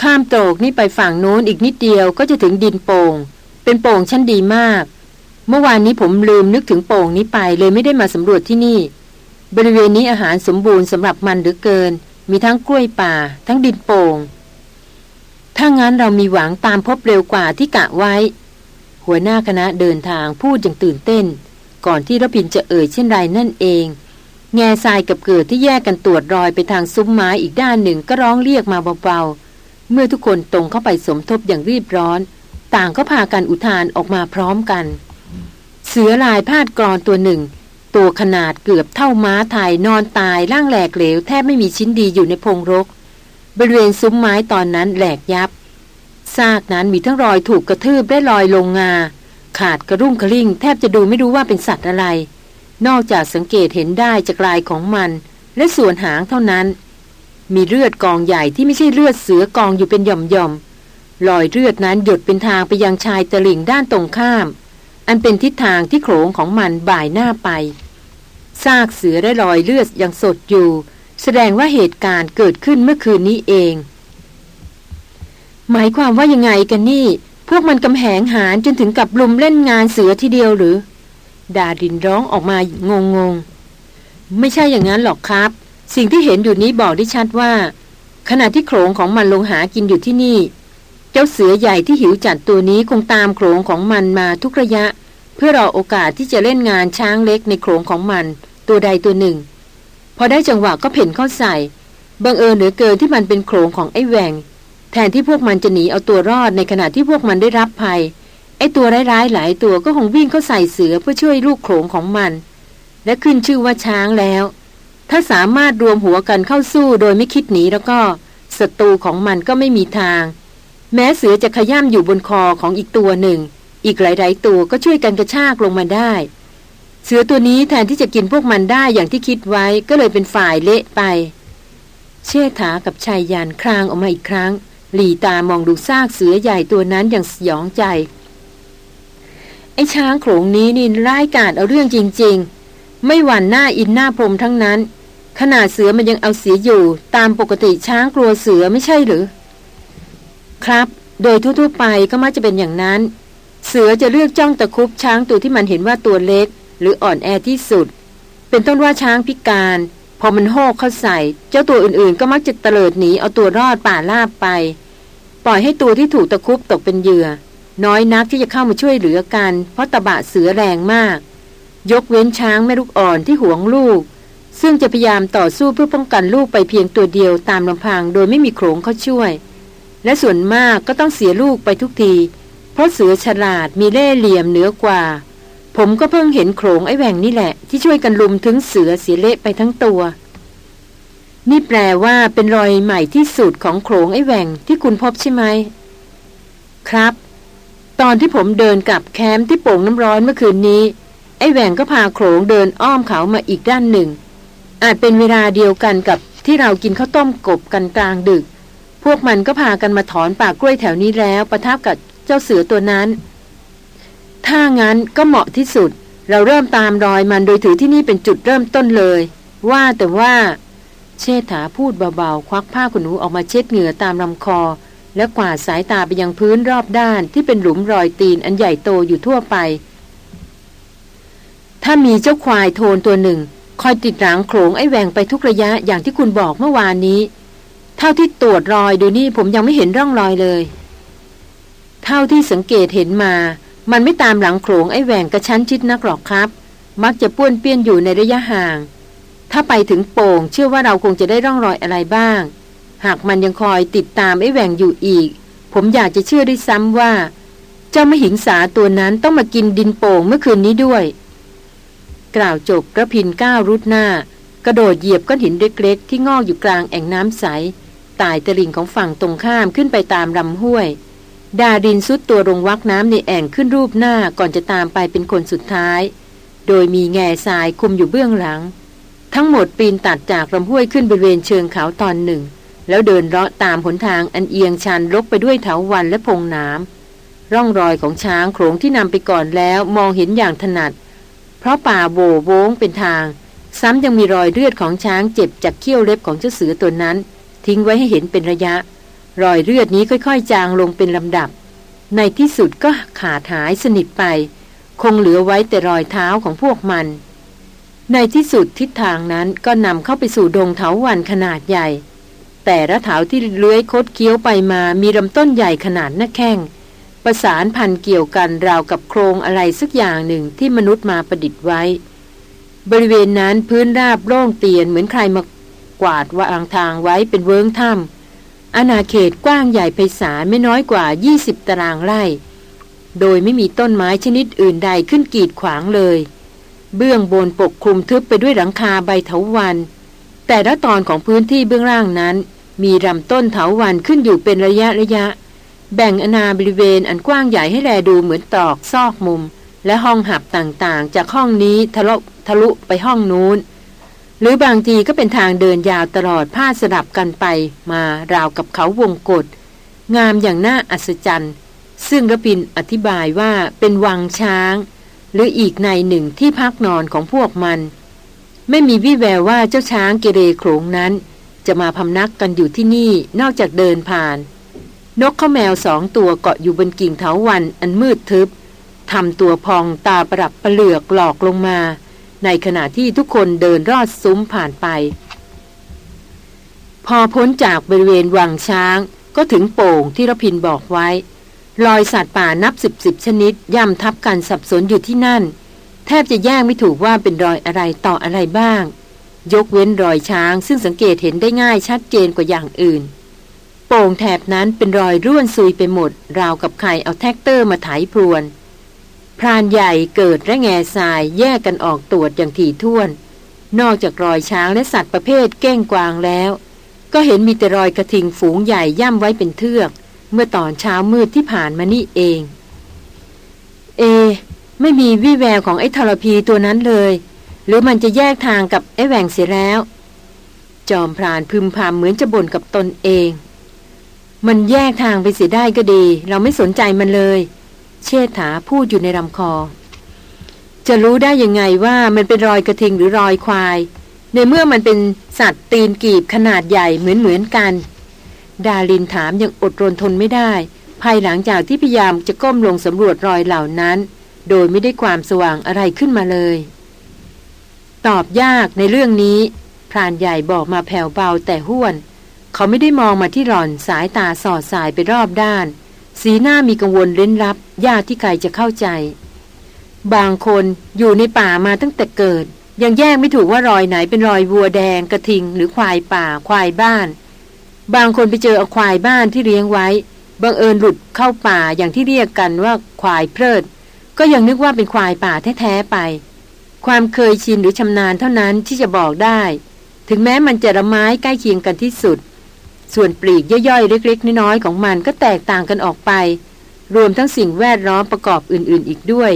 ข้ามโตรกนี่ไปฝั่งโน้นอีกนิดเดียวก็จะถึงดินโป่ง เป็นโป่งชั้นดีมาก เมื่อวานนี้ผมลืมนึกถึงโป่งนี้ไปเลยไม่ได้มาสำรวจที่นี่ บริเวณนี้อาหารสมบูรณ์สำหรับมันหรือเกิน มีทั้งกล้วยป่า ทั้งดินโป่ง ถ้างั้นเรามีหวังตามพบเร็วกว่าที่กะไว้ หัวหน้าคณะเดินทางพูดอย่างตื่นเต้น ก่อนที่รพินจะเอ่ยเช่นไรนั่นเองแง่ทรายกับเกิดที่แยกกันตรวจรอยไปทางซุ้มไม้อีกด้านหนึ่งก็ร้องเรียกมาเบาๆ เมื่อทุกคนตรงเข้าไปสมทบอย่างรีบร้อน ต่างก็พากันอุทานออกมาพร้อมกัน เสือลายพาดกรอนตัวหนึ่ง ตัวขนาดเกือบเท่าม้าไทยนอนตายร่างแหลกเหลวแทบไม่มีชิ้นดีอยู่ในพงรก บริเวณซุ้มไม้ตอนนั้นแหลกยับซากนั้นมีทั้งรอยถูกกระทืบและรอยลงงา ขาดกระรุ่งกระริ่ง แทบจะดูไม่รู้ว่าเป็นสัตว์อะไร นอกจากสังเกตเห็นได้จากลายของมัน และส่วนหางเท่านั้น มีเลือดกองใหญ่ที่ไม่ใช่เลือดเสือกองอยู่เป็นหย่อมๆรอยเลือดนั้นหยดเป็นทางไปยังชายตะลิ่งด้านตรงข้าม อันเป็นทิศทางที่โขงของมันบ่ายหน้าไป ซากเสือได้รอยเลือดยังสดอยู่ แสดงว่าเหตุการณ์เกิดขึ้นเมื่อคืนนี้เอง หมายความว่ายังไงกันนี่ พวกมันกำแหงหารจนถึงกับลุมเล่นงานเสือทีเดียวหรือ ดาดินร้องออกมางงงไม่ใช่อย่างนั้นหรอกครับ สิ่งที่เห็นอยู่นี้บอกได้ชัดว่า ขณะที่โขงของมันลงหากินอยู่ที่นี่ เจ้าเสือใหญ่ที่หิวจัดตัวนี้คงตามโขงของมันมาทุกระยะ เพื่อรอโอกาสที่จะเล่นงานช้างเล็กในโขงของมัน ตัวใดตัวหนึ่ง พอได้จังหวะก็เพ่นเข้าใส่บังเอิญเหลือเกินที่มันเป็นโขงของไอ้แหวงแทนที่พวกมันจะหนีเอาตัวรอดในขณะที่พวกมันได้รับภัยไอ้ตัวร้ายๆหลายตัวก็คงวิ่งเข้าใส่เสือเพื่อช่วยลูกโขงของมัน และขึ้นชื่อว่าช้างแล้ว ถ้าสามารถรวมหัวกันเข้าสู้โดยไม่คิดหนีแล้วก็ศัตรูของมันก็ไม่มีทาง แม้เสือจะขย่ำอยู่บนคอของอีกตัวหนึ่ง อีกหลาย ๆ ตัวก็ช่วยกันกระชากลงมาได้ เสือตัวนี้แทนที่จะกินพวกมันได้อย่างที่คิดไว้ก็เลยเป็นฝ่ายเละไป เชษฐากับชายยานครางออกมาอีกครั้ง หลีตามองดูซากเสือใหญ่ตัวนั้นอย่างสยองใจ ไอ้ช้างโขลงนี้นี่ร้ายกาจเอาเรื่องจริง ๆ ไม่หวั่นหน้าอินหน้าพรมทั้งนั้น ขนาดเสือมันยังเอาเสียอยู่ ตามปกติช้างกลัวเสือไม่ใช่หรือ ครับ โดยทั่วๆไปก็มักจะเป็นอย่างนั้น เสือจะเลือกจ้องตะคุบช้างตัวที่มันเห็นว่าตัวเล็ก หรืออ่อนแอที่สุด เป็นต้นว่าช้างพิการ พอมันโหกเข้าใส่ เจ้าตัวอื่นๆ ก็มักจะเตลิดหนีเอาตัวรอดป่าลาบไป ปล่อยให้ตัวที่ถูกตะคุบตกเป็นเหยื่อ น้อยนักที่จะเข้ามาช่วยเหลือกัน เพราะตะบะเสือแรงมาก ยกเว้นช้างแม่ลูกอ่อนที่หวงลูก ซึ่งจะพยายามต่อสู้เพื่อป้องกันลูกไปเพียงตัวเดียวตามลำพังโดยไม่มีโขงเขาช่วย และส่วนมากก็ต้องเสียลูกไปทุกที เพราะเสือฉลาดมีเล่ห์เหลี่ยมเหนือกว่า ผมก็เพิ่งเห็นโขงไอ้แหว่งนี่แหละ ที่ช่วยกันลุมถึงเสือเสียเละไปทั้งตัว นี่แปลว่าเป็นรอยใหม่ที่สุดของโขงไอ้แหว่งที่คุณพบใช่ไหมครับ ตอนที่ผมเดินกลับแคมป์ที่โป่งน้ำร้อนเมื่อคืนนี้ไอ้แหว่งก็พาโขงเดินอ้อมเขามาอีกด้านหนึ่ง อาจเป็นเวลาเดียวกันกับที่เรากินข้าวต้มกบกันกลางดึก พวกมันก็พากันมาถอนป่ากล้วยแถวนี้แล้วประทับกับเจ้าเสือตัวนั้น ถ้างั้นก็เหมาะที่สุด เราเริ่มตามรอยมันโดยถือที่นี่เป็นจุดเริ่มต้นเลย ว่าแต่ว่า เชษฐาพูดเบาๆ ควักผ้าขนหนูออกมาเช็ดเหงื่อตามลำคอ และกวาดสายตาไปยังพื้นรอบด้านที่เป็นหลุมรอยตีนอันใหญ่โตอยู่ทั่วไป ถ้ามีเจ้าควายโทนตัวหนึ่ง คอยติดหลังโขงไอ้แหวงไปทุกระยะอย่างที่คุณบอกเมื่อวานนี้ เท่าที่ตรวจรอยดูนี่ผมยังไม่เห็นร่องรอยเลย เท่าที่สังเกตเห็นมา มันไม่ตามหลังโขงไอ้แหวงกระชั้นชิดนักหรอกครับ มักจะป้วนเปี้ยนอยู่ในระยะห่าง ถ้าไปถึงโป่ง เชื่อว่าเราคงจะได้ร่องรอยอะไรบ้าง หากมันยังคอยติดตามไอ้แหวงอยู่อีก ผมอยากจะเชื่อด้วยซ้ำว่า เจ้ามหิงสาตัวนั้นต้องมากินดินโป่งเมื่อคืนนี้ด้วย กล่าวจบกระพินก้าวรุดหน้า กระโดดเหยียบก้อนหินเล็กๆที่งอกอยู่กลางแอ่งน้ำใสตายตะลิ่งของฝั่งตรงข้ามขึ้นไปตามลำห้วย ดาดินซุดตัวลงวักน้ำในแอ่งขึ้นรูปหน้าก่อนจะตามไปเป็นคนสุดท้าย โดยมีแง่ทรายคุมอยู่เบื้องหลัง ทั้งหมดปีนตัดจากลำห้วยขึ้นบริเวณเชิงเขาตอนหนึ่ง แล้วเดินเลาะตามหนทางอันเอียงชันลกไปด้วยเถาวันและพงน้ำร่องรอยของช้างโขงที่นำไปก่อนแล้วมองเห็นอย่างถนัด เพราะป่าโบโวงเป็นทาง ซ้ำยังมีรอยเลือดของช้างเจ็บจากเขี้ยวเล็บของเจ้าเสือตัวนั้น ทิ้งไว้ให้เห็นเป็นระยะ รอยเลือดนี้ค่อยๆ จางลงเป็นลำดับ ในที่สุดก็ขาดหายสนิทไป คงเหลือไว้แต่รอยเท้าของพวกมัน ในที่สุดทิศทางนั้นก็นำเข้าไปสู่ดงเถาวันขนาดใหญ่ แต่ละเถาที่เลื้อยคดเคี้ยวไปมามีลำต้นใหญ่ขนาดหน้าแข้ง ประสานพันเกี่ยวกันราวกับโครงอะไรสักอย่างหนึ่งที่มนุษย์มาประดิษฐ์ไว้ บริเวณนั้นพื้นราบโล่งเตียนเหมือนใครมากวาดวางทางไว้เป็นเวิ้งถ้ำอาณาเขตกว้างใหญ่ไพศาลไม่น้อยกว่า 20 ตารางไร่ โดยไม่มีต้นไม้ชนิดอื่นใดขึ้นกีดขวางเลย เบื้องบนปกคลุมทึบไปด้วยหลังคาใบเถาวัน แต่ละตอนของพื้นที่เบื้องล่างนั้น มีลำต้นเถาวันขึ้นอยู่เป็นระยะระยะ แบ่งอนาบริเวณอันกว้างใหญ่ให้แลดูเหมือนตอกซอกมุม และห้องหับต่างๆ จากห้องนี้ทะลุทะลุไปห้องนู้น หรือบางทีก็เป็นทางเดินยาวตลอดผ้าสลับกันไปมาราวกับเขาวงกฏงามอย่างน่าอัศจรรย์ ซึ่งกระพินอธิบายว่าเป็นวังช้าง หรืออีกในหนึ่งที่พักนอนของพวกมัน ไม่มีวิแววว่าเจ้าช้างเกเรโขงนั้น จะมาพำนักกันอยู่ที่นี่นอกจากเดินผ่าน นกข้าแมวสองตัวเกาะอยู่บนกิ่งเถาวันอันมืดทึบทำตัวพองตาประดับเหลือกหลอกลงมา ในขณะที่ทุกคนเดินรอดซุ้มผ่านไป พอพ้นจากบริเวณวังช้าง ก็ถึงโป่งที่รพินบอกไว้ รอยสัตว์ป่านับสิบสิบชนิด ย่ำทับกันสับสนอยู่ที่นั่น แทบจะแยกไม่ถูกว่าเป็นรอยอะไรต่ออะไรบ้าง ยกเว้นรอยช้างซึ่งสังเกตเห็นได้ง่ายชัดเจนกว่าอย่างอื่น โป่งแถบนั้นเป็นรอยร่วนซุยไปหมด ราวกับใครเอาแทรกเตอร์มาไถพรวน พรานใหญ่เกิดและแง่ทรายแยกกันออกตรวจอย่างถี่ถ้วน นอกจากรอยช้างและสัตว์ประเภทเก้งกวางแล้ว ก็เห็นมีแต่รอยกระทิงฝูงใหญ่ย่ำไว้เป็นเทือก เมื่อตอนเช้ามืดที่ผ่านมานี่เอง เอ ไม่มีวี่แววของไอ้ทรพีตัวนั้นเลย หรือมันจะแยกทางกับไอ้แหว่งเสียแล้ว จอมพรานพึมพำเหมือนจะบ่นกับตนเอง มันแยกทางไปเสียได้ก็ดี เราไม่สนใจมันเลย เชษฐาพูดอยู่ในลำคอ จะรู้ได้ยังไงว่ามันเป็นรอยกระทิงหรือรอยควาย ในเมื่อมันเป็นสัตว์ตีนกีบขนาดใหญ่เหมือนเหมือนกัน ดาลินถามยังอดรนทนไม่ได้ ภายหลังจากที่พยายามจะก้มลงสำรวจรอยเหล่านั้น โดยไม่ได้ความสว่างอะไรขึ้นมาเลย ตอบยากในเรื่องนี้พรานใหญ่บอกมาแผ่วเบาแต่ห้วน เขาไม่ได้มองมาที่หล่อนสายตาสอดสายไปรอบด้าน สีหน้ามีกังวลเร้นรับยากที่ใครจะเข้าใจ บางคนอยู่ในป่ามาตั้งแต่เกิด ยังแยกไม่ถูกว่ารอยไหนเป็นรอยวัวแดงกระทิง หรือควายป่าควายบ้าน บางคนไปเจอเอาควายบ้านที่เลี้ยงไว้บังเอิญหลุดเข้าป่าอย่างที่เรียกกันว่าควายเพลิด ก็ยังนึกว่าเป็นควายป่าแท้ๆไป ความเคยชินหรือชำนาญเท่านั้นที่จะบอกได้ ถึงแม้มันจะละไม้ใกล้เคียงกันที่สุด ส่วนปลีกย่อยๆ เล็กๆ น้อยๆ ของมันก็แตกต่างกันออกไป รวมทั้งสิ่งแวดล้อมประกอบอื่นๆ อีกด้วย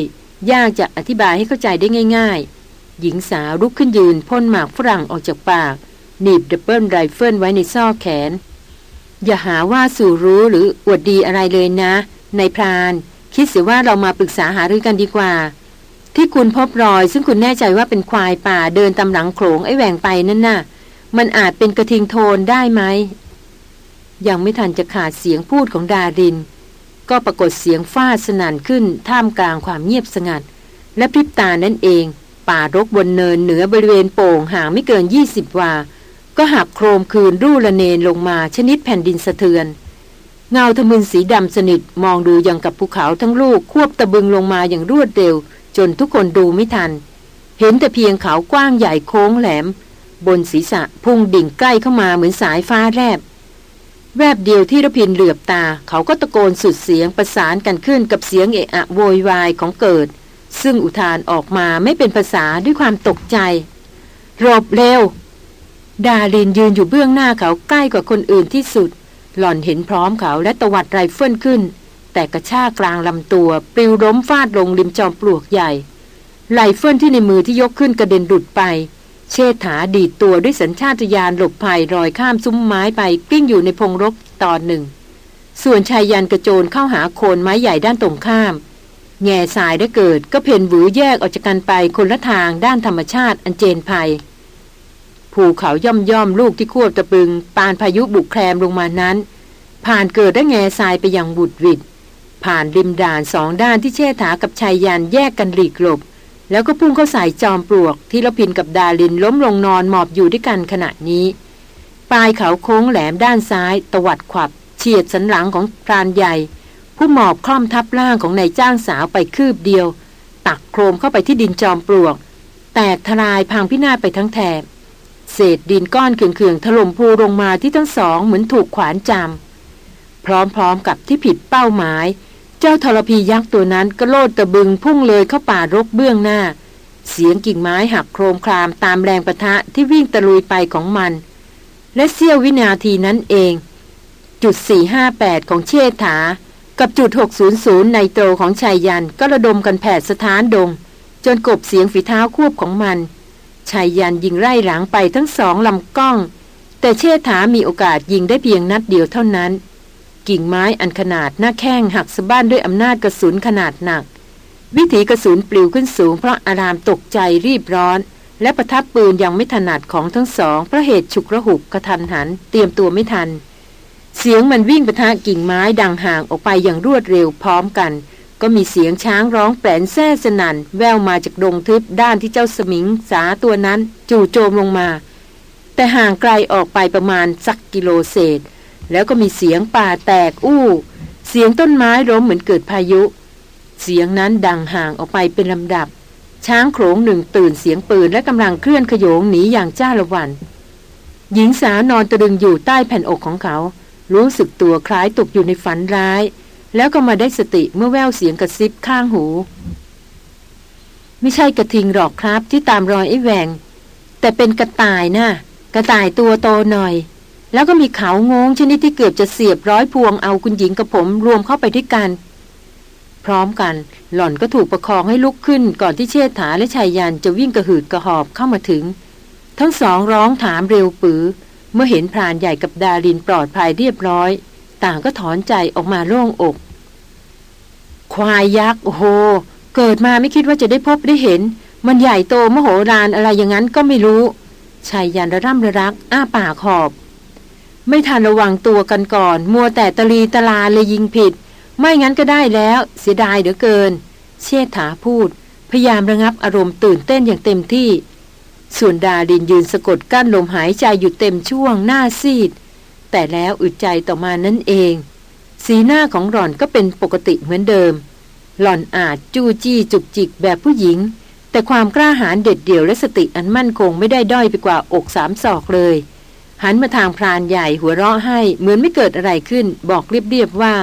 ยากจะอธิบายให้เข้าใจได้ง่าย ๆ หญิงสาวลุกขึ้นยืนพ่นหมากฝรั่งออกจากปากหนีบ double rifle ไว้ในซอกแขน อย่าหาว่าสู่รู้หรืออวดดีอะไรเลยนะ นายพราน คิดเสียว่าเรามาปรึกษาหารือกันดีกว่า ที่คุณพบรอย ซึ่งคุณแน่ใจว่าเป็นควายป่าเดินตามหลังโขงไอ้แหว่งไปนั่นน่ะ มันอาจเป็นกระทิงโทนได้ไหม ยังไม่ทันจะขาดเสียงพูดของดาริน ก็ปรากฏเสียงฟาดสนั่นขึ้นท่ามกลางความเงียบสงัด และพริบตานั่นเอง ป่ารกบนเนินเหนือบริเวณโป่งห่างไม่เกินยี่สิบวา ก็หักโครมคืนรูละเนนลงมาชนิดแผ่นดินสะเทือน เงาทะมึนสีดำสนิทมองดูอย่างกับภูเขาทั้งลูกควบตะบึงลงมาอย่างรวดเร็ว จนทุกคนดูไม่ทัน เห็นแต่เพียงเขากว้างใหญ่โค้งแหลม บนศีรษะพุ่งดิ่งใกล้เข้ามาเหมือนสายฟ้าแรบ แวบเดียวที่ระพินเหลือบตา เขาก็ตะโกนสุดเสียงประสานกันขึ้นกับเสียงเอะอะโวยวายของเกิด ซึ่งอุทานออกมาไม่เป็นภาษาด้วยความตกใจรบเร็ว ดารินยืนอยู่เบื้องหน้าเขาใกล้กว่าคนอื่นที่สุด หล่อนเห็นพร้อมเขาและตวัดไรเฟิลขึ้น แต่กระชากกลางลำตัว ปลิวล้มฟาดลงริมจอมปลวกใหญ่ไรเฟิลที่ในมือที่ยกขึ้นกระเด็นหลุดไป เชษฐาดีดตัวด้วยสัญชาตญาณหลบภัยลอยข้ามซุ้มไม้ไปกลิ้งอยู่ในพงรกตอนหนึ่ง ส่วนไชยยันต์กระโจนเข้าหาโคนไม้ใหญ่ด้านตรงข้าม แง่สายได้เกิดก็เพนหวือแยกออกจากกันไปคนละทางด้านธรรมชาติอันเจนภัย ภูเขาย่อมย่อมลูกที่ควบตะปึง ปานพายุบุกแคลมลงมานั้น ผ่านเกิดได้แง่ทรายไปอย่างบุดวิดผ่านริมด่านสองด้านที่เชษฐากับชายยันแยกกันหลีกหลบ แล้วก็พุ่งเข้าใส่จอมปลวก ที่ละพินกับดาลินล้มลงนอนหมอบอยู่ด้วยกันขณะนี้ ปลายเขาโค้งแหลมด้านซ้าย ตวัดขวับ เฉียดสันหลังของพรานใหญ่ ผู้หมอบคล่อมทับล่างของนายจ้างสาวไปคืบเดียว ตักโครมเข้าไปที่ดินจอมปลวก แตกทลายพังพินาศไปทั้งแถบเศษดินก้อนเขื่องๆถล่มพูลงมาที่ทั้งสองเหมือนถูกขวานจามพร้อมๆกับที่ผิดเป้าหมาย เจ้าทรพียักษ์ตัวนั้นก็โลดตะบึงพุ่งเลยเข้าป่ารกเบื้องหน้า เสียงกิ่งไม้หักโครมครามตามแรงประทะที่วิ่งตะลุยไปของมัน และเสี้ยววินาทีนั้นเอง จุด 458 ของเชษฐา กับจุด 600 ในโตของชายยันก็ระดมกันแผดสถานดง จนกบเสียงฝีเท้าควบของมันชายยันยิงไล่หลังไปทั้งสองลำกล้อง แต่เชษฐามีโอกาสยิงได้เพียงนัดเดียวเท่านั้น กิ่งไม้อันขนาดหน้าแข้งหักสะบ้านด้วยอำนาจกระสุนขนาดหนัก วิถีกระสุนปลิวขึ้นสูงเพราะอารามตกใจรีบร้อน และประทับปืนยังไม่ถนัดของทั้งสองเพราะเหตุฉุกระหุกกระทันหัน เตรียมตัวไม่ทัน เสียงมันวิ่งประทะกิ่งไม้ดังห่างออกไปอย่างรวดเร็วพร้อมกัน ก็มีเสียงช้างร้องแปลนแซ่สนัน่นแววมาจากดงทึบด้านที่เจ้าสมิงสาตัวนั้น จู่โจมลงมา แต่ห่างไกลออกไปประมาณสักกิโลเศษ แล้วก็มีเสียงป่าแตกอู้ เสียงต้นไม้ล้มเหมือนเกิดพายุ เสียงนั้นดังห่างออกไปเป็นลำดับ ช้างโขงหนึ่งตื่นเสียงปืนและกำลังเคลื่อนขโยงหนีอย่างจ้าละวัน หญิงสาวนอนตะดึงอยู่ใต้แผ่นอกของเขา รู้สึกตัวคล้ายตกอยู่ในฝันร้าย แล้วก็มาได้สติเมื่อแววเสียงกระซิบข้างหู ไม่ใช่กระทิงหรอกครับที่ตามรอยไอ้แหวงแต่เป็นกระต่ายนะ่ะกระต่ายตัวโตหน่อย แล้วก็มีเขางงชนิดที่เกือบจะเสียบร้อยพวงเอาคุณหญิงกับผมรวมเข้าไปด้วยกัน พร้อมกัน หล่อนก็ถูกประคองให้ลุกขึ้นก่อนที่เชษฐาและชายยันจะวิ่งกระหืดกระหอบเข้ามาถึง ทั้งสองร้องถามเร็วปือ เมื่อเห็นพรานใหญ่กับดารินปลอดภัยเรียบร้อย ต่างก็ถอนใจออกมาโล่งอก ควายยักษ์โอ้โห เกิดมาไม่คิดว่าจะได้พบได้เห็น มันใหญ่โตมโหฬารอะไรอย่างนั้นก็ไม่รู้ชายยันระร่ำระรัก อ้าปากขอบ ไม่ทันระวังตัวกันก่อน มัวแต่ตะลีตะลาเลยยิงผิด ไม่งั้นก็ได้แล้ว เสียดายเหลือเกิน เชษฐาพูด พยายามระงับอารมณ์ตื่นเต้นอย่างเต็มที่ ส่วนดาดินยืนสะกดกั้นลมหายใจอยู่เต็มช่วงหน้าซีด แต่แล้วอึดใจต่อมานั่นเอง สีหน้าของหล่อนก็เป็นปกติเหมือนเดิม หล่อนอาจจู้จี้จุกจิกแบบผู้หญิง แต่ความกล้าหาญเด็ดเดี่ยวและสติอันมั่นคงไม่ได้ด้อยไปกว่าอกสามศอกเลย หันมาทางพรานใหญ่หัวเราะให้เหมือนไม่เกิดอะไรขึ้น บอกเรียบๆว่า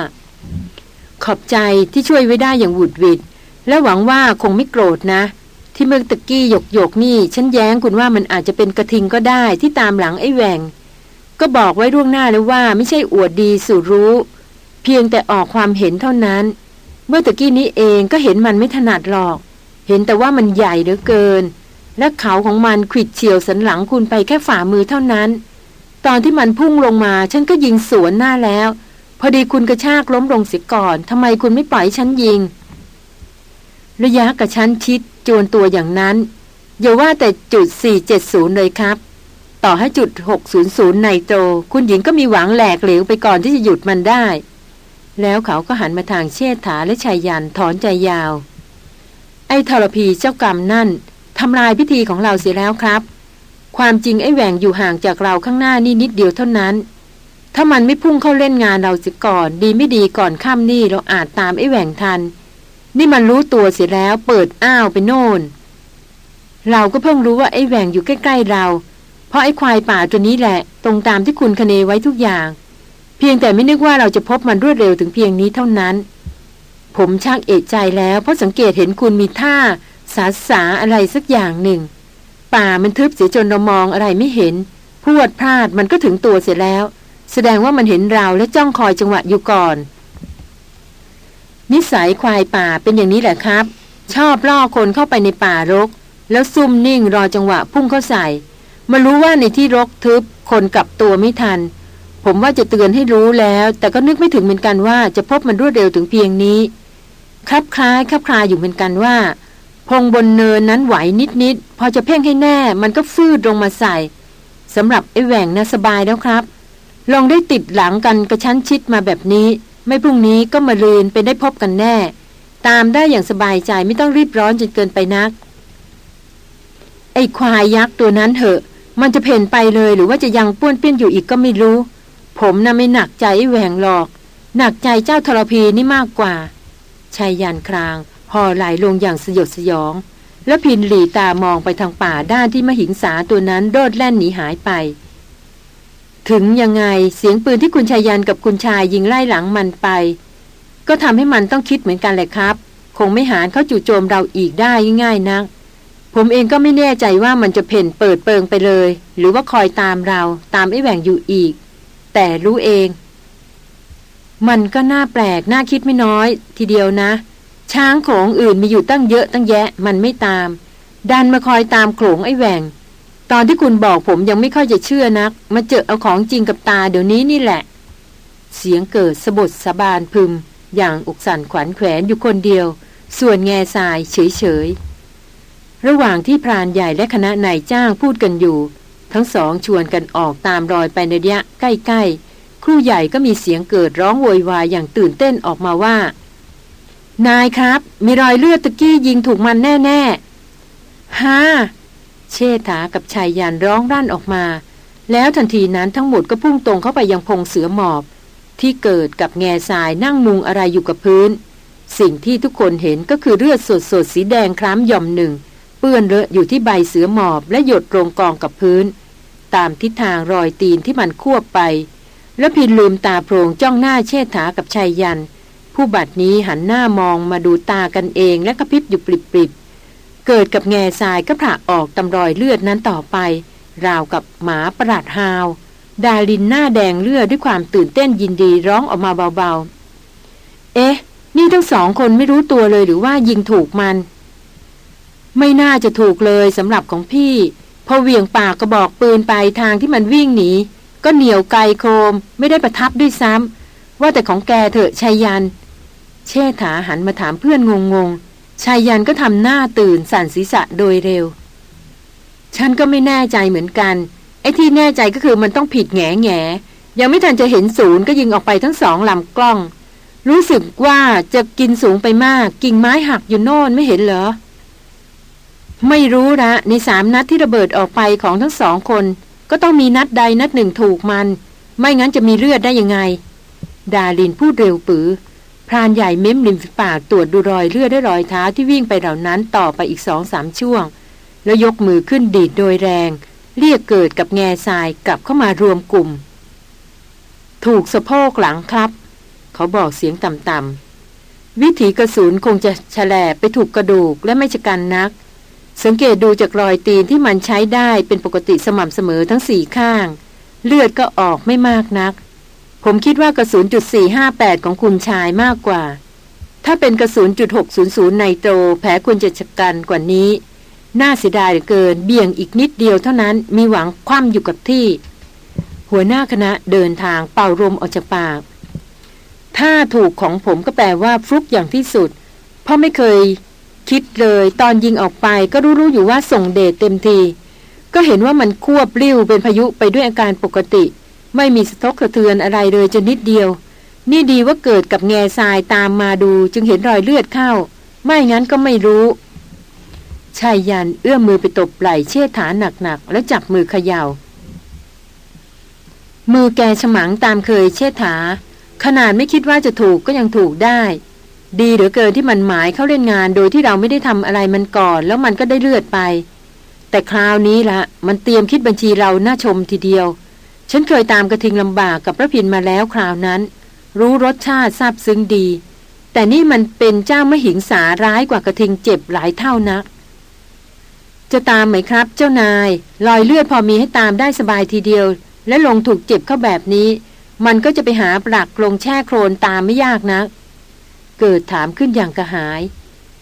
ขอบใจที่ช่วยไว้ได้อย่างหวุดหวิด และหวังว่าคงไม่โกรธนะ ที่เมื่อตะกี้หยกหยกนี่ ฉันแย้งคุณว่ามันอาจจะเป็นกระทิงก็ได้ที่ตามหลังไอ้แหวงก็บอกไว้ล่วงหน้าแล้วว่าไม่ใช่อวดดีสู่รู้ เพียงแต่ออกความเห็นเท่านั้น เมื่อตะกี้นี้เองก็เห็นมันไม่ถนัดหรอก เห็นแต่ว่ามันใหญ่เหลือเกิน และเขาของมันขิดเฉียวสันหลังคุณไปแค่ฝ่ามือเท่านั้น ตอนที่มันพุ่งลงมา ฉันก็ยิงสวนหน้าแล้ว พอดีคุณกระชากล้มลงเสียก่อนทำไมคุณไม่ปล่อยฉันยิง ระยะกับฉันชิดจวนตัวอย่างนั้น อย่าว่าแต่จุด 470 เลยครับ ต่อให้จุด 600ในโตคุณหญิงก็มีหวังแหลกเหลวไปก่อนที่จะหยุดมันได้ แล้วเขาก็หันมาทางเชษฐาและชายยันถอนใจยาว ไอ้ทรพีเจ้ากรรมนั่นทำลายพิธีของเราเสียแล้วครับ ความจริงไอ้แหวงอยู่ห่างจากเราข้างหน้านี่นิดเดียวเท่านั้น ถ้ามันไม่พุ่งเข้าเล่นงานเราเสียก่อน ดีไม่ดีก่อนค่ำนี่เราอาจตามไอ้แหวงทัน นี่มันรู้ตัวเสียแล้วเปิดอ้าวไปโน่น เราก็เพิ่งรู้ว่าไอ้แหวงอยู่ใกล้ ๆเรา เพราะไอ้ควายป่าตัวนี้แหละ ตรงตามที่คุณคเนไว้ทุกอย่าง เพียงแต่ไม่นึกว่าเราจะพบมันรวดเร็วถึงเพียงนี้เท่านั้น ผมชักเอกใจแล้วเพราะสังเกตเห็นคุณมีท่าสาสาอะไรสักอย่างหนึ่ง ป่ามันทึบเสียจนเรามองอะไรไม่เห็น พวดพลาดมันก็ถึงตัวเสียแล้ว แสดงว่ามันเห็นเราและจ้องคอยจังหวะอยู่ก่อน นิสัยควายป่าเป็นอย่างนี้แหละครับ ชอบล่อคนเข้าไปในป่ารก แล้วซุ่มนิ่งรอจังหวะพุ่งเข้าใส่ มารู้ว่าในที่รกทึบคนกลับตัวไม่ทัน ผมว่าจะเตือนให้รู้แล้ว แต่ก็นึกไม่ถึงเหมือนกันว่าจะพบมันรวดเร็วถึงเพียงนี้ ครับคล้ายครับคลาอยู่เหมือนกันว่า พงบนเนินนั้นไหวนิดๆ พอจะเพ่งให้แน่ มันก็ฟืดลงมาใส่สำหรับไอ้แหว่งนะสบายแล้วครับ ลองได้ติดหลังกันกระชั้นชิดมาแบบนี้ ไม่พรุ่งนี้ก็มาลืนเป็นได้พบกันแน่ ตามได้อย่างสบายใจไม่ต้องรีบร้อนจนเกินไปนัก ไอ้ควายยักษ์ตัวนั้นเหอะ มันจะเพ่นไปเลยหรือว่าจะยังป้วนเปี้ยนอยู่อีกก็ไม่รู้ ผมน่ะไม่หนักใจไอ้แหวงหรอก หนักใจเจ้าทรพีนี่มากกว่าชายยันคราง ห่อไหลลงอย่างสยดสยอง แล้วพินหลีตามองไปทางป่าด้านที่มหิงสาตัวนั้นโดดแล่นหนีหายไป ถึงยังไงเสียงปืนที่คุณชายยันกับคุณชายยิงไล่หลังมันไป ก็ทำให้มันต้องคิดเหมือนกันแหละครับ คงไม่หานเข้าจู่โจมเราอีกได้ง่ายๆนักผมเองก็ไม่แน่ใจว่ามันจะเพ่นเปิดเปิงไปเลย หรือว่าคอยตามเราตามไอ้แหว่งอยู่อีก แต่รู้เอง มันก็น่าแปลก น่าคิดไม่น้อย ทีเดียวนะ ช้างโขงอื่นมีอยู่ตั้งเยอะตั้งแยะมันไม่ตาม ดันมาคอยตามโขงไอ้แหวงตอนที่คุณบอกผมยังไม่ค่อยจะเชื่อนัก มาเจอเอาของจริงกับตาเดี๋ยวนี้นี่แหละ เสียงเกิดสะบดสะบานพึม อย่างอกสั่นขวัญแขวนอยู่คนเดียว ส่วนแง่ทรายเฉยๆระหว่างที่พรานใหญ่และคณะนายจ้างพูดกันอยู่ ทั้งสองชวนกันออกตามรอยไปในระยะใกล้ๆครูใหญ่ก็มีเสียงเกิดร้องโวยวายอย่างตื่นเต้นออกมาว่า นายครับ มีรอยเลือดตะกี้ยิงถูกมันแน่ๆฮ่าเชษฐากับชายยานร้องรั่นออกมา แล้วทันทีนั้นทั้งหมดก็พุ่งตรงเข้าไปยังพงเสือหมอบ ที่เกิดกับแง่ทรายนั่งมุงอะไรอยู่กับพื้น สิ่งที่ทุกคนเห็นก็คือเลือดสดสดสีแดงคล้ำย่อมหนึ่ง เปื้อนเลอะอยู่ที่ใบเสือหมอบและหยดลงกองกับพื้น ตามทิศทางรอยตีนที่มันควบไป แล้วพินลืมตาโพรงจ้องหน้าเชษฐากับชายยัน ผู้บัดนี้หันหน้ามองมาดูตากันเองและกระพริบอยู่ปริบๆ เกิดกับแง่ทรายก็ผ่าออกตำรอยเลือดนั้นต่อไป ราวกับหมาประหลาดฮาว ดาลินหน้าแดงเลือดด้วยความตื่นเต้นยินดีร้องออกมาเบาๆ เอ๊ะ นี่ทั้งสองคนไม่รู้ตัวเลยหรือว่ายิงถูกมัน ไม่น่าจะถูกเลยสำหรับของพี่ พอเวียงปากกระบอกปืนไปทางที่มันวิ่งหนีก็เหนียวไกลโคม ไม่ได้ประทับด้วยซ้ำว่าแต่ของแกเถอะชัยยัน เชษฐาหันมาถามเพื่อนงงงชายยันก็ทำหน้าตื่นสั่นศีรษะโดยเร็ว ฉันก็ไม่แน่ใจเหมือนกัน ไอ้ที่แน่ใจก็คือมันต้องผิดแง่แง่ยังไม่ทันจะเห็นศูนย์ก็ยิงออกไปทั้งสองลำกล้อง รู้สึกว่าจะกินสูงไปมาก กิ่งไม้หักอยู่โน่นไม่เห็นเหรอ ไม่รู้ละในสามนัดที่ระเบิดออกไปของทั้งสองคน ก็ต้องมีนัดใดนัดหนึ่งถูกมัน ไม่งั้นจะมีเลือดได้ยังไง ดาลินพูดเร็วปือ พรานใหญ่เม้มริมฝีปากตรวจดูรอยเลือดด้รอยเท้าที่วิ่งไปเหล่านั้นต่อไปอีกสองสามช่วง แล้วยกมือขึ้นดีดโดยแรง เรียกเกิดกับแง่ทรายกลับเข้ามารวมกลุ่ม ถูกสะโพกหลังครับ เขาบอกเสียงต่ำๆวิถีกระสุนคงจะแฉลบไปถูกกระดูกและไม่ชะกันนัก สังเกตดูจากรอยตีนที่มันใช้ได้เป็นปกติสม่ำเสมอทั้งสี่ข้าง เลือดก็ออกไม่มากนัก ผมคิดว่ากระสุนจุด458 ของคุณชายมากกว่า ถ้าเป็นกระสุนจุด600 ไนโตรแผลควรจะชะกันกว่านี้ น่าเสียดายเหลือเกิน เบี่ยงอีกนิดเดียวเท่านั้นมีหวังคว่ำอยู่กับที่ หัวหน้าคณะเดินทางเป่าลมออกจากปาก ถ้าถูกของผมก็แปลว่าฟลุกอย่างที่สุด เพราะไม่เคย คิดเลยตอนยิงออกไปก็รู้ๆอยู่ว่าส่งเดชเต็มที ก็เห็นว่ามันควบริ้วเป็นพายุไปด้วยอาการปกติ ไม่มีสะทกสะเทือนอะไรเลยจนนิดเดียว นี่ดีว่าเกิดกับแง่ทรายตามมาดูจึงเห็นรอยเลือดเข้า ไม่งั้นก็ไม่รู้ชายยันเอื้อมมือไปตบไหล่เชิดฐานหนักๆ แล้วจับมือเขยา่า มือแกฉมังตามเคยเชิดถาขนาดไม่คิดว่าจะถูกก็ยังถูกได้ ดีเหลือเกินที่มันหมายเข้าเล่นงานโดยที่เราไม่ได้ทำอะไรมันก่อน แล้วมันก็ได้เลือดไป แต่คราวนี้ละมันเตรียมคิดบัญชีเราหน่าชมทีเดียว ฉันเคยตามกระทิงลำบากกับพระพินมาแล้วคราวนั้น รู้รสชาติซาบซึ้งดี แต่นี่มันเป็นเจ้ามหิงสาร้ายกว่ากระทิงเจ็บหลายเท่านัก จะตามไหมครับ เจ้านายรอยเลือดพอมีให้ตามได้สบายทีเดียว และลงถูกเจ็บเข้าแบบนี้ มันก็จะไปหาปลักลงแช่โครนตามไม่ยากนัก เกิดถามขึ้นอย่างกระหาย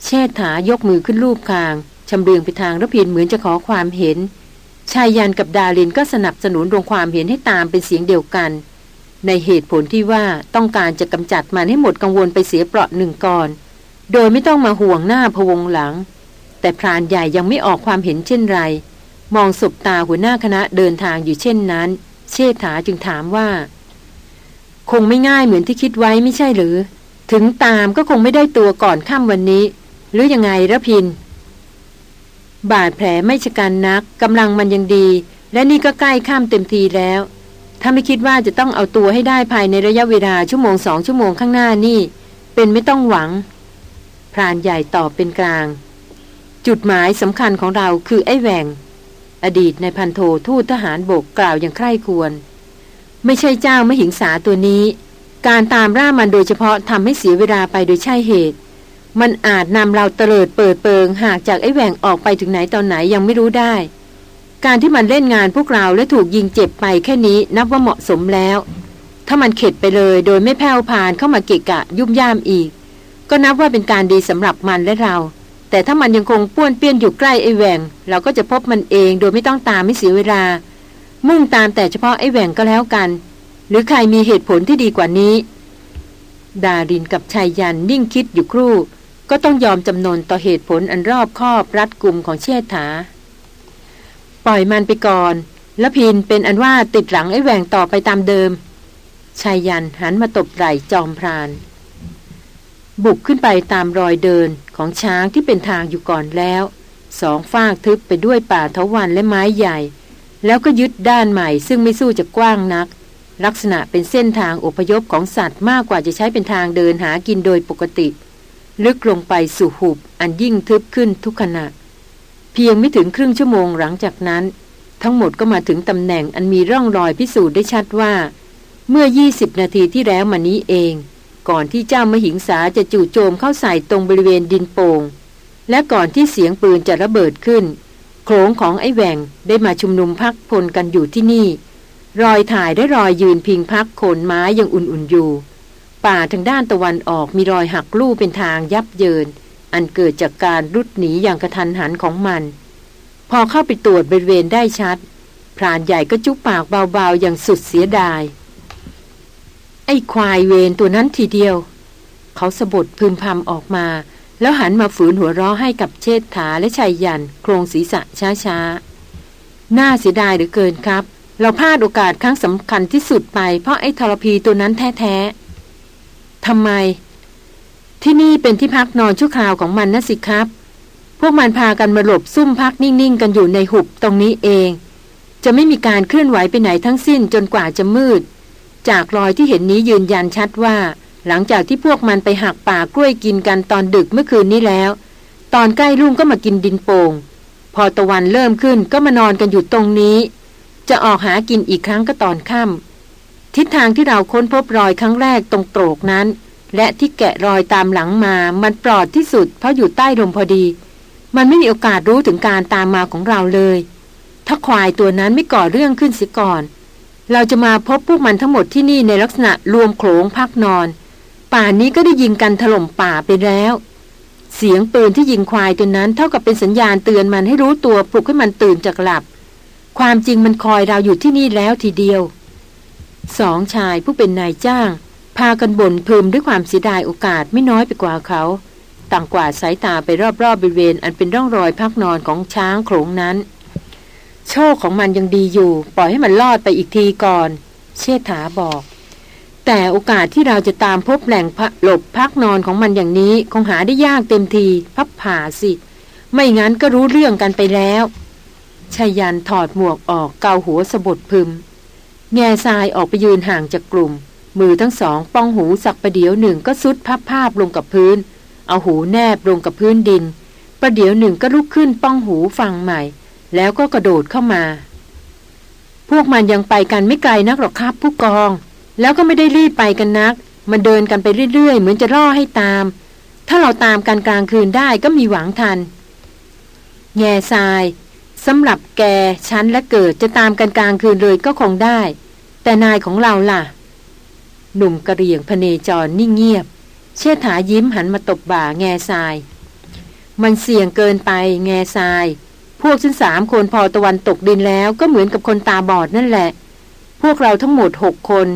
เชษฐายกมือขึ้นรูปคางชำเลืองไปทางระพินเหมือนจะขอความเห็น ชายยันกับดาลินก็สนับสนุนดวงความเห็นให้ตามเป็นเสียงเดียวกัน ในเหตุผลที่ว่าต้องการจะกำจัดมันให้หมดกังวลไปเสียเปราะหนึ่งก่อน โดยไม่ต้องมาห่วงหน้าพวงหลัง แต่พรานใหญ่ยังไม่ออกความเห็นเช่นไร มองศบตาหัวหน้าคณะเดินทางอยู่เช่นนั้น เชษฐาจึงถามว่า คงไม่ง่ายเหมือนที่คิดไว้ไม่ใช่หรือ ถึงตามก็คงไม่ได้ตัวก่อนค่ำวันนี้ หรือยังไงระพิน บาดแผลไม่ชะกันนักกำลังมันยังดี และนี่ก็ใกล้ข้ามเต็มทีแล้ว ถ้าไม่คิดว่าจะต้องเอาตัวให้ได้ภายในระยะเวลาชั่วโมงสองชั่วโมงข้างหน้านี่ เป็นไม่ต้องหวัง พรานใหญ่ตอบเป็นกลาง จุดหมายสำคัญของเราคือไอ้แหวงอดีตในพันโททูตทหารบกกล่าวอย่างใคร่ควร ไม่ใช่เจ้ามหิงสาตัวนี้ การตามร่ามันโดยเฉพาะทำให้เสียเวลาไปโดยใช่เหตุ มันอาจนำเราเตลิดเปิดเปิงหากจากไอ้แหว่งออกไปถึงไหนตอนไหนยังไม่รู้ได้ การที่มันเล่นงานพวกเราและถูกยิงเจ็บไปแค่นี้นับว่าเหมาะสมแล้ว ถ้ามันเข็ดไปเลยโดยไม่แผ่วพานเข้ามาเกะกะยุ่มย่ามอีก ก็นับว่าเป็นการดีสำหรับมันและเรา แต่ถ้ามันยังคงป้วนเปี้ยนอยู่ใกล้ไอ้แหว่ง เราก็จะพบมันเองโดยไม่ต้องตามไม่เสียเวลา มุ่งตามแต่เฉพาะไอ้แหว่งก็แล้วกัน หรือใครมีเหตุผลที่ดีกว่านี้ ดารินกับชายยันนิ่งคิดอยู่ครู่ ก็ต้องยอมจำนนต่อเหตุผลอันรอบคอบรัดกลุ่มของเชษฐา ปล่อยมันไปก่อน แล้วพินเป็นอันว่าติดหลังไอ้แหวงต่อไปตามเดิมชายยันหันมาตบไหล่จอมพราน บุกขึ้นไปตามรอยเดินของช้างที่เป็นทางอยู่ก่อนแล้ว สองฟากทึบไปด้วยป่าเถาวันและไม้ใหญ่ แล้วก็ยึดด้านใหม่ซึ่งไม่สู้จะกว้างนัก ลักษณะเป็นเส้นทางอพยพของสัตว์มากกว่าจะใช้เป็นทางเดินหากินโดยปกติ ลึกลงไปสู่หุบอันยิ่งทึบขึ้นทุกขณะ เพียงไม่ถึงครึ่งชั่วโมงหลังจากนั้น ทั้งหมดก็มาถึงตำแหน่งอันมีร่องรอยพิสูจน์ได้ชัดว่า เมื่อ 20 นาทีที่แล้วมานี้เอง ก่อนที่เจ้ามหิงสาจะจู่โจมเข้าใส่ตรงบริเวณดินโปง่งและก่อนที่เสียงปืนจะระเบิดขึ้น โขงของไอ้แหวงได้มาชุมนุมพักพลกันอยู่ที่นี่ รอยถ่ายได้รอยยืนพิงพักโคนไม้ยังอุ่นๆอยู่ ป่าทางด้านตะวันออกมีรอยหักลู่เป็นทางยับเยิน อันเกิดจากการรุดหนีอย่างกระทันหันของมัน พอเข้าไปตรวจบริเวณได้ชัด พรานใหญ่ก็จุปปากเบาๆอย่างสุดเสียดาย ไอ้ควายเวรตัวนั้นทีเดียว เขาสะบดพึมพำออกมา แล้วหันมาฝืนหัวเราะให้กับเชษฐาและชายยันโครงศีรษะช้าๆ น่าเสียดายเหลือเกินครับ เราพลาดโอกาสครั้งสำคัญที่สุดไปเพราะไอ้ทรพีตัวนั้นแท้ๆ ทำไม ที่นี่เป็นที่พักนอนชั่วคราวของมันนะสิครับ พวกมันพากันมาหลบซุ่มพักนิ่งๆ กันอยู่ในหุบตรงนี้เอง จะไม่มีการเคลื่อนไหวไปไหนทั้งสิ้นจนกว่าจะมืด จากรอยที่เห็นนี้ยืนยันชัดว่า หลังจากที่พวกมันไปหักป่ากล้วยกินกันตอนดึกเมื่อคืนนี้แล้ว ตอนใกล้รุ่งก็มากินดินโปง่งพอตะวันเริ่มขึ้นก็มานอนกันอยู่ตรงนี้ จะออกหากินอีกครั้งก็ตอนค่ำ ทิศทางที่เราค้นพบรอยครั้งแรกตรงโตรกนั้น และที่แกะรอยตามหลังมามันปลอดที่สุด เพราะอยู่ใต้ลมพอดี มันไม่มีโอกาสรู้ถึงการตามมาของเราเลย ถ้าควายตัวนั้นไม่ก่อเรื่องขึ้นเสียก่อน เราจะมาพบพวกมันทั้งหมดที่นี่ในลักษณะรวมโขงพักนอน ป่านนี้ก็ได้ยิงกันถล่มป่าไปแล้ว เสียงปืนที่ยิงควายตัวนั้นเท่ากับเป็นสัญญาณเตือนมันให้รู้ตัวปลุกให้มันตื่นจากหลับ ความจริงมันคอยเราอยู่ที่นี่แล้วทีเดียว สองชายผู้เป็นนายจ้าง พากันบ่นพึมด้วยความเสียดายโอกาสไม่น้อยไปกว่าเขา ต่างกว่าสายตาไปรอบๆบริเวณ อันเป็นร่องรอยพักนอนของช้างโขงนั้น โชคของมันยังดีอยู่ ปล่อยให้มันรอดไปอีกทีก่อน เชษฐาบอก แต่โอกาสที่เราจะตามพบแหล่งหลบพักนอนของมันอย่างนี้คงหาได้ยากเต็มที พับผ่าสิ ไม่งั้นก็รู้เรื่องกันไปแล้วชายันถอดหมวกออกเกาหัวสะบดพึม แง่ทรายออกไปยืนห่างจากกลุ่ม มือทั้งสองป้องหูสักประเดี๋ยวหนึ่งก็ซุดพับภาพลงกับพื้น เอาหูแนบลงกับพื้นดิน ประเดี๋ยวหนึ่งก็ลุกขึ้นป้องหูฟังใหม่ แล้วก็กระโดดเข้ามา พวกมันยังไปกันไม่ไกลนักหรอกครับผู้กอง แล้วก็ไม่ได้รีบไปกันนัก มันเดินกันไปเรื่อยๆ เหมือนจะร่อให้ตาม ถ้าเราตามกันกลางคืนได้ก็มีหวังทัน แง่ทราย สำหรับแกฉันและเกิดจะตามกันกลางคืนเลยก็คงได้ แต่นายของเราล่ะ หนุ่มกระเรียงพเนจรนิ่งเงียบ เชี่ยถายิ้มหันมาตบบ่าแง่ทราย มันเสี่ยงเกินไปแง่ทราย พวกฉันสามคนพอตะวันตกดินแล้วก็เหมือนกับคนตาบอดนั่นแหละ พวกเราทั้งหมดหกคน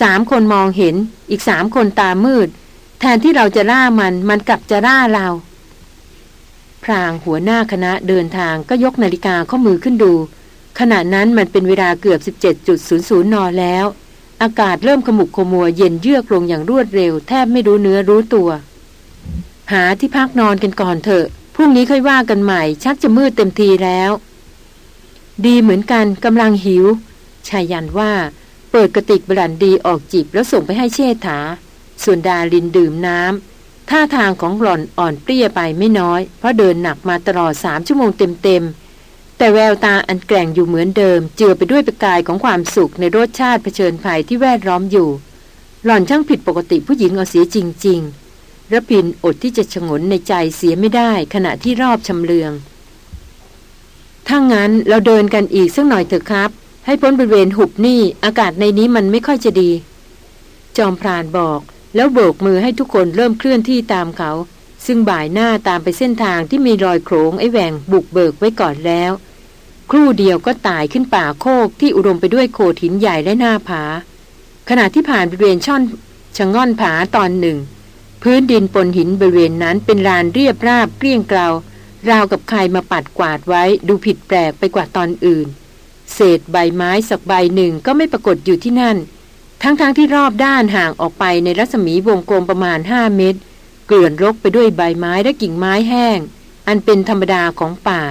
สามคนมองเห็น อีกสามคนตามืด แทนที่เราจะล่ามันมันกลับจะล่าเรา พรางหัวหน้าคณะเดินทางก็ยกนาฬิกาข้อมือขึ้นดู ขณะนั้นมันเป็นเวลาเกือบ 17.00 นแล้วออากาศเริ่มขมุกขมัวเย็นเยือกลงอย่างรวดเร็ว แทบไม่รู้เนื้อรู้ตัว หาที่พักนอนกันก่อนเถอะพรุ่งนี้ค่อยว่ากันใหม่ ชักจะมืดเต็มทีแล้ว ดีเหมือนกันกำลังหิวชายันว่า เปิดกระติกบรันดีออกจิบแล้วส่งไปให้เชษฐา ส่วนดาลินดื่มน้ำ ท่าทางของหล่อนอ่อนเปรี้ยไปไม่น้อย เพราะเดินหนักมาตลอดสามชั่วโมงเต็มๆ แต่แววตาอันแกร่งอยู่เหมือนเดิม เจือไปด้วยประกายของความสุขในรสชาติเผชิญภัยที่แวดล้อมอยู่ หล่อนช่างผิดปกติผู้หญิงเอาเสียจริงๆระพินอดที่จะชงนในใจเสียไม่ได้ขณะที่รอบชำเลือง ถ้างั้นเราเดินกันอีกสักหน่อยเถอะครับ ให้พ้นบริเวณหุบนี่อากาศในนี้มันไม่ค่อยจะดี จอมพรานบอก แล้วโบกมือให้ทุกคนเริ่มเคลื่อนที่ตามเขา ซึ่งบ่ายหน้าตามไปเส้นทางที่มีรอยโขงไอ้แหวงบุกเบิกไว้ก่อนแล้ว ครู่เดียวก็ตายขึ้นป่าโคกที่อุดมไปด้วยโขดหินใหญ่และหน้าผา ขณะที่ผ่านบริเวณช่อนชะง่อนผาตอนหนึ่ง พื้นดินปนหินบริเวณนั้นเป็นลานเรียบราบเกลี้ยงเกลาราวกับใครมาปัดกวาดไว้ดูผิดแปลกไปกว่าตอนอื่น เศษใบไม้สักใบหนึ่งก็ไม่ปรากฏอยู่ที่นั่น ทั้งๆทที่รอบด้านห่างออกไปในรัศมีวงกลมประมาณห้าเมตร เกลื่อนรกไปด้วยใบไม้และกิ่งไม้แห้ง อันเป็นธรรมดาของป่า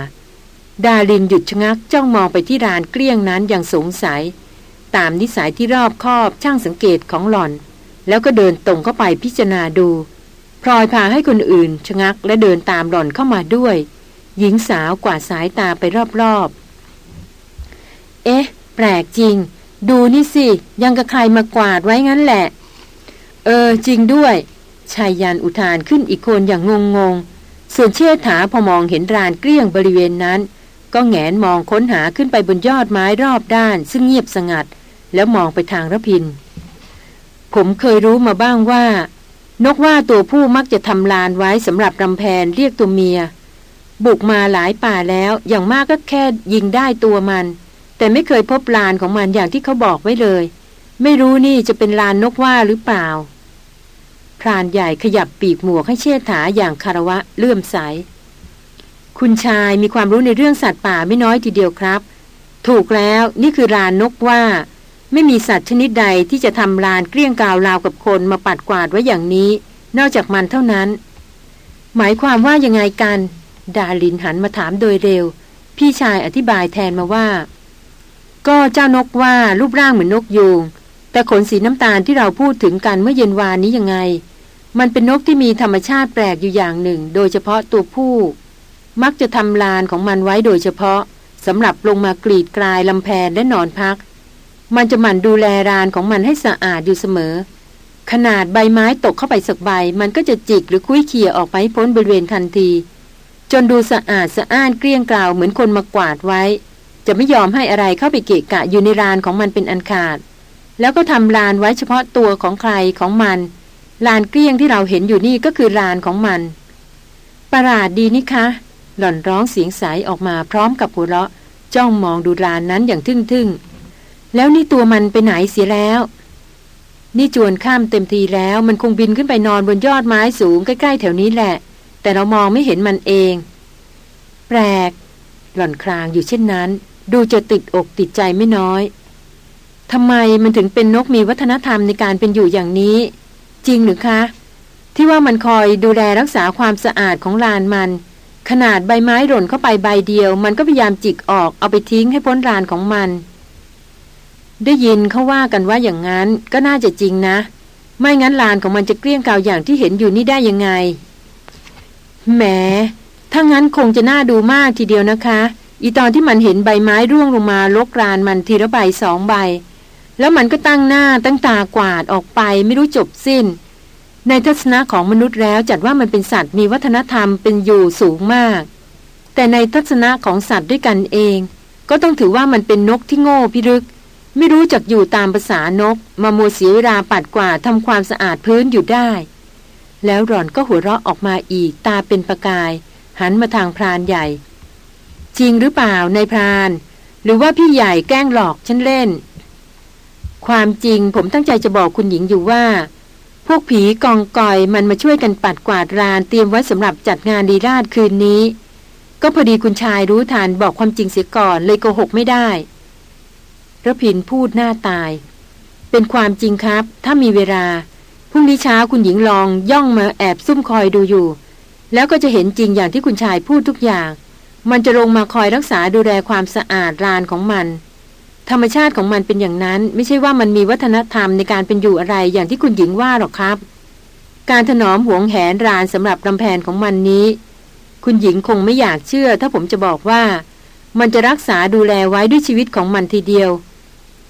ดาลินหยุดชะงักจ้องมองไปที่รานเกลี้ยงนั้นอย่างสงสัย ตามนิสัยที่รอบคอบช่างสังเกตของหล่อน แล้วก็เดินตรงเข้าไปพิจารณาดูพลอยพาให้คนอื่นชะงักและเดินตามหล่อนเข้ามาด้วย หญิงสาวกวาดสายตาไปรอบๆ เอ๊ะ แปลกจริง ดูนี่สิ ยังกับใครมากวาดไว้งั้นแหละ เออ จริงด้วยชายยันอุทานขึ้นอีกคนอย่างงงๆส่วนเชิดถาพอมองเห็นรานเกลี้ยงบริเวณนั้น ก็แงนมองค้นหาขึ้นไปบนยอดไม้รอบด้าน ซึ่งเงียบสงัด แล้วมองไปทางระพิน ผมเคยรู้มาบ้างว่า นกว่าตัวผู้มักจะทำลานไว้สำหรับรำแพนเรียกตัวเมีย บุกมาหลายป่าแล้วอย่างมากก็แค่ยิงได้ตัวมัน แต่ไม่เคยพบลานของมันอย่างที่เขาบอกไว้เลย ไม่รู้นี่จะเป็นลานนกว่าหรือเปล่า พรานใหญ่ขยับปีกหมวกให้เชิดถาอย่างคารวะเลื่อมใส คุณชายมีความรู้ในเรื่องสัตว์ป่าไม่น้อยทีเดียวครับ ถูกแล้วนี่คือลานนกว่า ไม่มีสัตว์ชนิดใดที่จะทำลานเกลี้ยงกาวราวกับคนมาปัดกวาดไว้อย่างนี้ นอกจากมันเท่านั้น หมายความว่ายังไงกัน ดาลินหันมาถามโดยเร็ว พี่ชายอธิบายแทนมาว่า ก็เจ้านกว่ารูปร่างเหมือนนกยูงแต่ขนสีน้ำตาลที่เราพูดถึงกันเมื่อเย็นวานนี้ยังไง มันเป็นนกที่มีธรรมชาติแปลกอยู่อย่างหนึ่ง โดยเฉพาะตัวผู้ มักจะทำลานของมันไว้โดยเฉพาะสำหรับลงมากรีดกลายลำแพนและนอนพัก มันจะหมั่นดูแลรานของมันให้สะอาดอยู่เสมอ ขนาดใบไม้ตกเข้าไปสักใบ มันก็จะจิกหรือคุ้ยเขี่ยออกไปพ้นบริเวณทันที จนดูสะอาดสะอ้านเกลี้ยงกล่าวเหมือนคนมากวาดไว้ จะไม่ยอมให้อะไรเข้าไปเกะกะอยู่ในรานของมันเป็นอันขาด แล้วก็ทำลานไว้เฉพาะตัวของใครของมัน ลานเกลี้ยงที่เราเห็นอยู่นี่ก็คือลานของมัน ประหลาดดีนี่คะ หล่อนร้องเสียงใสออกมาพร้อมกับหัวเราะ จ้องมองดูลานนั้นอย่างทึ่งๆ แล้วนี่ตัวมันไปไหนเสียแล้ว นี่จวนข้ามเต็มทีแล้วมันคงบินขึ้นไปนอนบนยอดไม้สูงใกล้ๆแถวนี้แหละ แต่เรามองไม่เห็นมันเอง แปลกหล่อนครางอยู่เช่นนั้น ดูจะติดอกติดใจไม่น้อยทำไมมันถึงเป็นนกมีวัฒนธรรมในการเป็นอยู่อย่างนี้ จริงหรือคะ ที่ว่ามันคอยดูแลรักษาความสะอาดของลานมัน ขนาดใบไม้หล่นเข้าไปใบเดียว มันก็พยายามจิกออกเอาไปทิ้งให้พ้นลานของมัน ได้ยินเขาว่ากันว่าอย่างนั้นก็น่าจะจริงนะ ไม่งั้นลานของมันจะเกลี้ยงเกาอย่างที่เห็นอยู่นี่ได้ยังไงแหมถ้างั้นคงจะน่าดูมากทีเดียวนะคะ อีตอนที่มันเห็นใบไม้ร่วงลงมาลกรานมันทีละใบสองใบ แล้วมันก็ตั้งหน้าตั้งตากวาดออกไปไม่รู้จบสิ้น ในทัศนะของมนุษย์แล้วจัดว่ามันเป็นสัตว์มีวัฒนธรรมเป็นอยู่สูงมาก แต่ในทัศนะของสัตว์ด้วยกันเอง ก็ต้องถือว่ามันเป็นนกที่โง่พิรึก ไม่รู้จักอยู่ตามภาษานก มาโมวเสียเวลาปัดกวาดทำความสะอาดพื้นอยู่ได้ แล้วหล่อนก็หัวเราะออกมาอีกตาเป็นประกาย หันมาทางพรานใหญ่ จริงหรือเปล่านายพราน หรือว่าพี่ใหญ่แกล้งหลอกฉันเล่น ความจริงผมตั้งใจจะบอกคุณหญิงอยู่ว่า พวกผีกองกอยมันมาช่วยกันปัดกวาดรานเตรียมไว้สำหรับจัดงานดีราชคืนนี้ ก็พอดีคุณชายรู้ทานบอกความจริงเสียก่อนเลยโกหกไม่ได้ระพินพูดหน้าตาย เป็นความจริงครับ ถ้ามีเวลาพรุ่งนี้เช้าคุณหญิงลองย่องมาแอบซุ่มคอยดูอยู่ แล้วก็จะเห็นจริงอย่างที่คุณชายพูดทุกอย่าง มันจะลงมาคอยรักษาดูแลความสะอาดรานของมัน ธรรมชาติของมันเป็นอย่างนั้น ไม่ใช่ว่ามันมีวัฒนธรรมในการเป็นอยู่อะไรอย่างที่คุณหญิงว่าหรอกครับ การถนอมหวงแหนรานสำหรับลำแพนของมันนี้ คุณหญิงคงไม่อยากเชื่อ ถ้าผมจะบอกว่า มันจะรักษาดูแลไว้ด้วยชีวิตของมันทีเดียว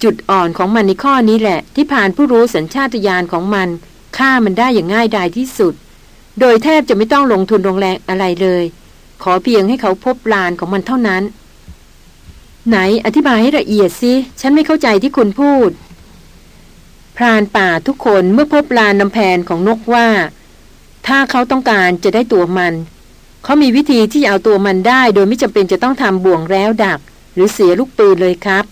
จุดอ่อนของมันในข้อนี้แหละ ที่ผ่านผู้รู้สัญชาตญาณของมันฆ่ามันได้อย่างง่ายดายที่สุด โดยแทบจะไม่ต้องลงทุนลงแรงอะไรเลย ขอเพียงให้เขาพบลานของมันเท่านั้น ไหนอธิบายให้ละเอียดสิฉันไม่เข้าใจที่คุณพูด พรานป่าทุกคนเมื่อพบลานนำแผนของนกว่า ถ้าเขาต้องการจะได้ตัวมัน เขามีวิธีที่จะเอาตัวมันได้ โดยไม่จำเป็นจะต้องทำบ่วงแล้วดัก หรือเสียลูกปืนเลยครับ